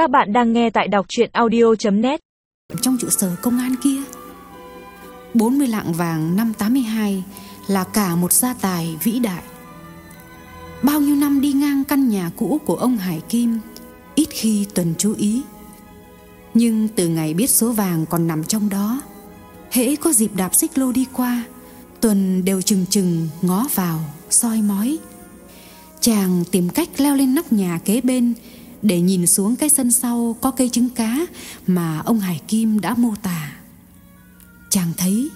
Các bạn đang nghe tại đọc chuyện audio.net Trong trụ sở công an kia 40 lạng vàng năm 82 là cả một gia tài vĩ đại. Bao nhiêu năm đi ngang căn nhà cũ của ông Hải Kim Ít khi Tuần chú ý. Nhưng từ ngày biết số vàng còn nằm trong đó Hễ có dịp đạp xích lô đi qua Tuần đều chừng chừng ngó vào, soi mói. Chàng tìm cách leo lên nóc nhà kế bên để nhìn xuống cái sân sau có cây trứng cá Mà ông Hải Kim đã mô tả. Chàng thấy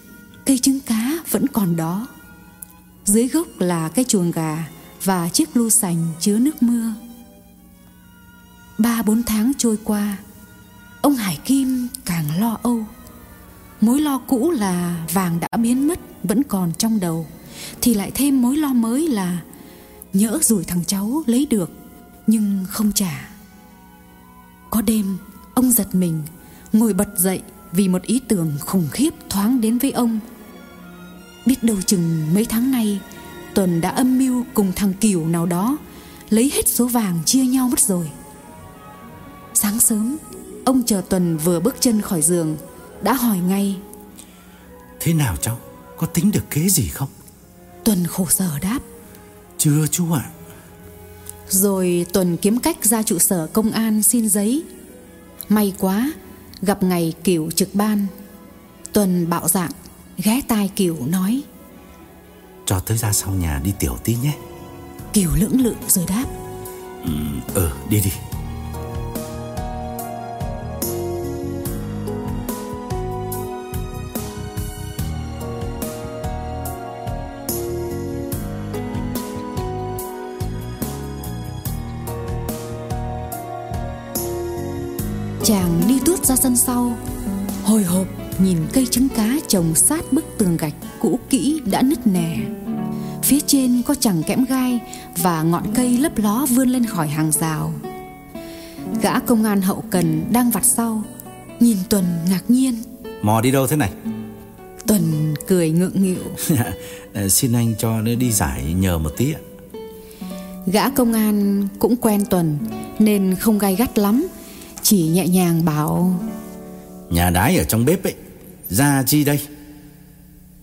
cây trứng cá vẫn còn đó. Dưới gốc là cái chuồng gà Và chiếc lu sành chứa nước mưa. Ba bốn tháng trôi qua, Ông Hải Kim càng lo âu. Mối lo cũ là vàng đã biến mất Vẫn còn trong đầu, Thì lại thêm mối lo mới là Nhỡ rủi thằng cháu lấy được Nhưng không trả. Có đêm Ông giật mình Ngồi bật dậy Vì một ý tưởng khủng khiếp thoáng đến với ông. Biết đâu chừng mấy tháng nay Tuần đã âm mưu cùng thằng Kiều nào đó Lấy hết số vàng chia nhau mất rồi. Sáng sớm Ông chờ Tuần vừa bước chân khỏi giường Đã hỏi ngay. Thế nào cháu Có tính được kế gì không? Tuần khổ sở đáp. Chưa chú ạ Rồi Tuần kiếm cách ra trụ sở công an xin giấy. May quá Gặp ngày Kiều trực ban. Tuần bạo dạng Ghé tai Kiều nói. Cho tới ra sau nhà đi tiểu tí nhé. Kiều lưỡng lự rồi đáp. Ừ đi đi Chàng đi tuốt ra sân sau. Hồi hộp nhìn cây trứng cá trồng sát bức tường gạch cũ kỹ đã nứt nẻ. Phía trên có chẳng kẽm gai Và ngọn cây lấp ló vươn lên khỏi hàng rào. Gã công an hậu cần đang vặt sau Nhìn Tuần ngạc nhiên. Mò đi đâu thế này? Tuần cười ngượng nghịu. Ờ, Xin anh cho nó đi giải nhờ một tí ạ. Gã công an cũng quen Tuần Nên không gai gắt lắm Chỉ nhẹ nhàng bảo Nhà đái ở trong bếp ấy Ra chi đây?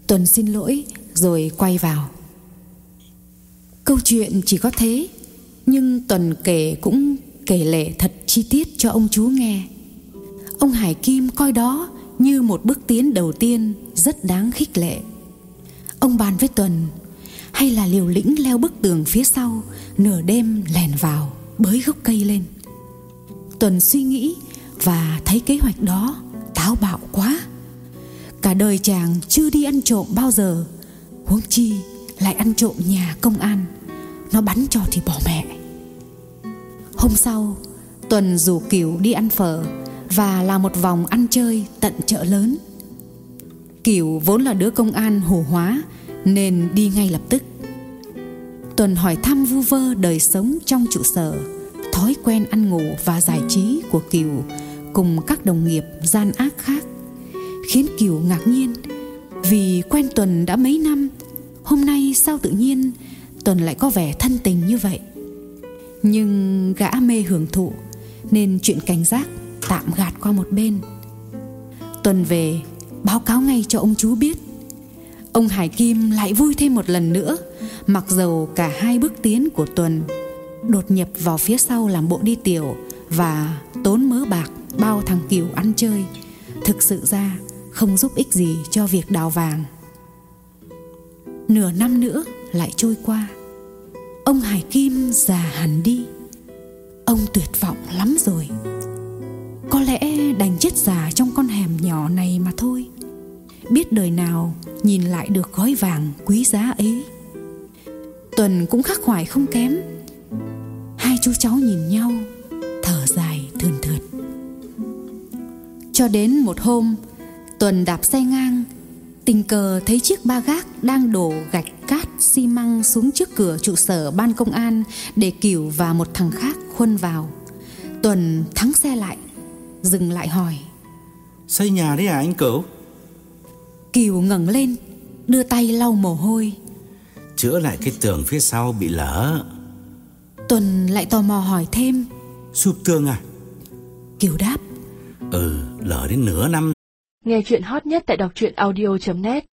Tuần xin lỗi rồi quay vào. Câu chuyện chỉ có thế Nhưng Tuần kể cũng kể lể thật chi tiết cho ông chú nghe. Ông Hải Kim coi đó như một bước tiến đầu tiên rất đáng khích lệ. Ông bàn với Tuần Hay là liều lĩnh leo bức tường phía sau Nửa đêm lèn vào Bới gốc cây lên Tuần suy nghĩ Và thấy kế hoạch đó Táo bạo quá. Cả đời chàng chưa đi ăn trộm bao giờ. Huống chi lại ăn trộm nhà công an. Nó bắn cho thì bỏ mẹ. Hôm sau, Tuần rủ Kiều đi ăn phở Và là một vòng ăn chơi tận chợ lớn. Kiều vốn là đứa công an hồ hóa Nên đi ngay lập tức. Tuần hỏi thăm vu vơ đời sống trong trụ sở. Thói quen ăn ngủ và giải trí của Kiều Cùng các đồng nghiệp gian ác khác, Khiến Kiều ngạc nhiên Vì quen Tuần đã mấy năm, Hôm nay sao tự nhiên Tuần lại có vẻ thân tình như vậy. Nhưng gã mê hưởng thụ Nên chuyện cảnh giác tạm gạt qua một bên. Tuần về báo cáo ngay cho ông chú biết. Ông Hải Kim lại vui thêm một lần nữa, Mặc dầu cả hai bước tiến của Tuần Đột nhập vào phía sau làm bộ đi tiểu Và tốn mớ bạc bao thằng Kiều ăn chơi. Thực sự ra, không giúp ích gì cho việc đào vàng. Nửa năm nữa lại trôi qua. Ông Hải Kim già hẳn đi. Ông tuyệt vọng lắm rồi. Có lẽ đành chết già trong con hẻm nhỏ này mà thôi. Biết đời nào nhìn lại được gói vàng quý giá ấy. Tuần cũng khắc khoải không kém chú cháu nhìn nhau Thở dài thườn thượt Cho đến một hôm Tuần đạp xe ngang Tình cờ thấy chiếc ba gác đang đổ gạch cát xi măng xuống trước cửa trụ sở ban công an để Kiều và một thằng khác khuân vào. Tuần thắng xe lại, dừng lại hỏi. Xây nhà đấy à anh cửu Kiều ngẩng lên, đưa tay lau mồ hôi. Chữa lại cái tường phía sau bị lở Tuần lại tò mò hỏi thêm. Sụp tường à? Kiều đáp. Ừ lỡ đến nửa năm. Nghe chuyện hot nhất tại đọc truyện audio.net